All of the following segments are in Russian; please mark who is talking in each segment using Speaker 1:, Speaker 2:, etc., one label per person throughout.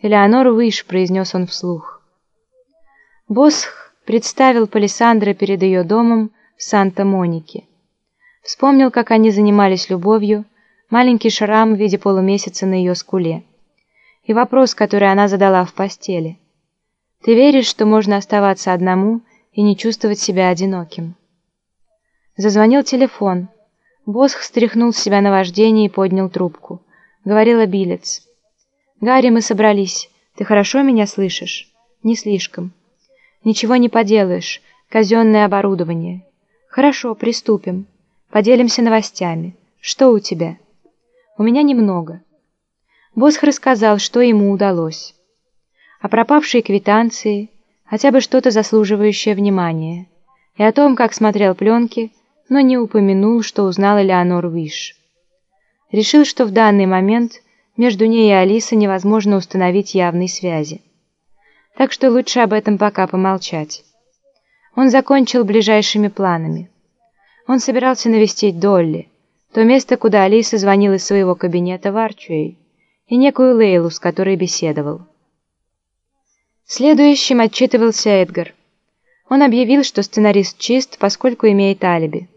Speaker 1: «Элеонор Уиш», — произнес он вслух. Босх представил Палисандра перед ее домом в Санта-Монике. Вспомнил, как они занимались любовью, маленький шрам в виде полумесяца на ее скуле. И вопрос, который она задала в постели. «Ты веришь, что можно оставаться одному и не чувствовать себя одиноким?» Зазвонил телефон. Босх стряхнул с себя наваждение и поднял трубку. Говорила Билец. «Гарри, мы собрались. Ты хорошо меня слышишь?» «Не слишком». «Ничего не поделаешь. Казенное оборудование». «Хорошо, приступим. Поделимся новостями. Что у тебя?» «У меня немного». Босх рассказал, что ему удалось. О пропавшей квитанции, хотя бы что-то заслуживающее внимания, и о том, как смотрел пленки, но не упомянул, что узнал Элеонор Виш. Решил, что в данный момент – между ней и Алисой невозможно установить явной связи. Так что лучше об этом пока помолчать. Он закончил ближайшими планами. Он собирался навестить Долли, то место, куда Алиса звонила из своего кабинета в Арчуэй, и некую Лейлу, с которой беседовал. Следующим отчитывался Эдгар. Он объявил, что сценарист чист, поскольку имеет алиби.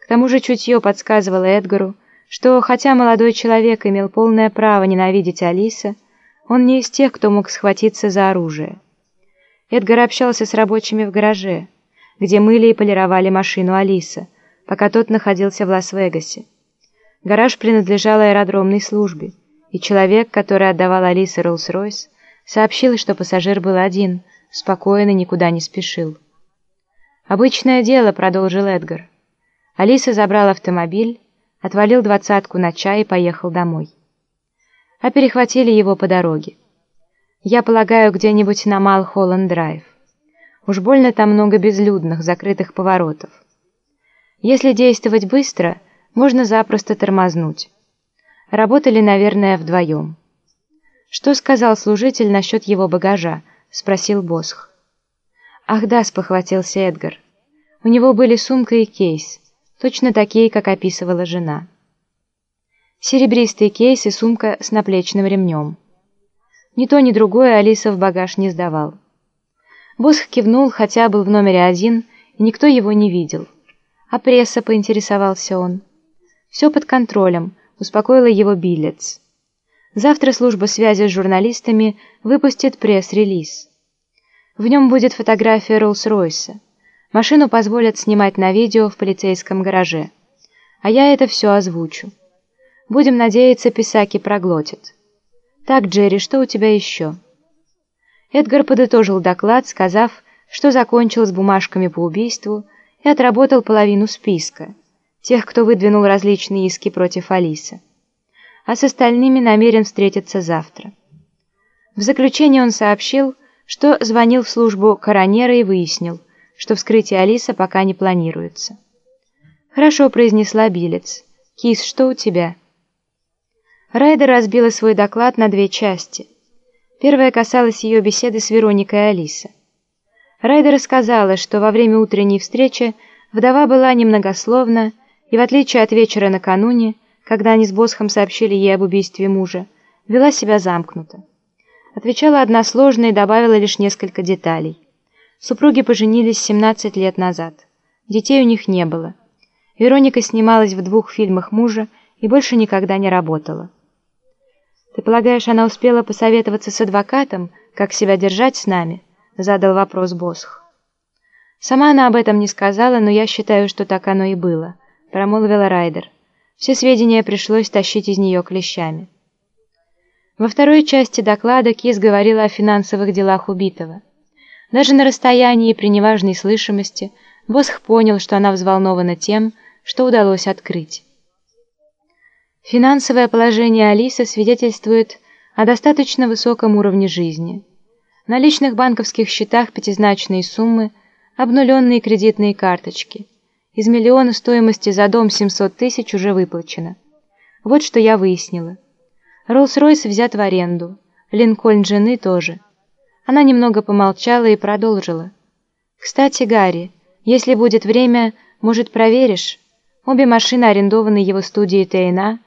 Speaker 1: К тому же чутье подсказывало Эдгару, что, хотя молодой человек имел полное право ненавидеть Алиса, он не из тех, кто мог схватиться за оружие. Эдгар общался с рабочими в гараже, где мыли и полировали машину Алиса, пока тот находился в Лас-Вегасе. Гараж принадлежал аэродромной службе, и человек, который отдавал Алисе Роллс-Ройс, сообщил, что пассажир был один, спокойно никуда не спешил. «Обычное дело», — продолжил Эдгар. Алиса забрал автомобиль, отвалил двадцатку на чай и поехал домой. А перехватили его по дороге. Я полагаю, где-нибудь на Мал-Холланд-Драйв. Уж больно там много безлюдных, закрытых поворотов. Если действовать быстро, можно запросто тормознуть. Работали, наверное, вдвоем. «Что сказал служитель насчет его багажа?» — спросил Босх. «Ах да», — спохватился Эдгар. «У него были сумка и кейс точно такие, как описывала жена. Серебристый кейс и сумка с наплечным ремнем. Ни то, ни другое Алиса в багаж не сдавал. Босх кивнул, хотя был в номере один, и никто его не видел. А пресса, поинтересовался он. Все под контролем, успокоила его Биллец. Завтра служба связи с журналистами выпустит пресс-релиз. В нем будет фотография Роллс-Ройса. Машину позволят снимать на видео в полицейском гараже. А я это все озвучу. Будем надеяться, Писаки проглотит. Так, Джерри, что у тебя еще? Эдгар подытожил доклад, сказав, что закончил с бумажками по убийству и отработал половину списка, тех, кто выдвинул различные иски против Алисы. А с остальными намерен встретиться завтра. В заключение он сообщил, что звонил в службу коронера и выяснил, что вскрытие Алиса пока не планируется. «Хорошо», — произнесла Билец. «Кис, что у тебя?» Райдер разбила свой доклад на две части. Первая касалась ее беседы с Вероникой и Алиса. Райдер рассказала, что во время утренней встречи вдова была немногословна, и в отличие от вечера накануне, когда они с Босхом сообщили ей об убийстве мужа, вела себя замкнуто. Отвечала односложно и добавила лишь несколько деталей. Супруги поженились 17 лет назад. Детей у них не было. Вероника снималась в двух фильмах мужа и больше никогда не работала. «Ты полагаешь, она успела посоветоваться с адвокатом, как себя держать с нами?» — задал вопрос Босх. «Сама она об этом не сказала, но я считаю, что так оно и было», — промолвила Райдер. Все сведения пришлось тащить из нее клещами. Во второй части доклада Кис говорила о финансовых делах убитого. Даже на расстоянии при неважной слышимости Босх понял, что она взволнована тем, что удалось открыть. Финансовое положение Алисы свидетельствует о достаточно высоком уровне жизни. На личных банковских счетах пятизначные суммы, обнуленные кредитные карточки. Из миллиона стоимости за дом 700 тысяч уже выплачено. Вот что я выяснила. Роллс-Ройс взят в аренду, Линкольн жены тоже – она немного помолчала и продолжила. «Кстати, Гарри, если будет время, может, проверишь? Обе машины арендованы его студией ТНА,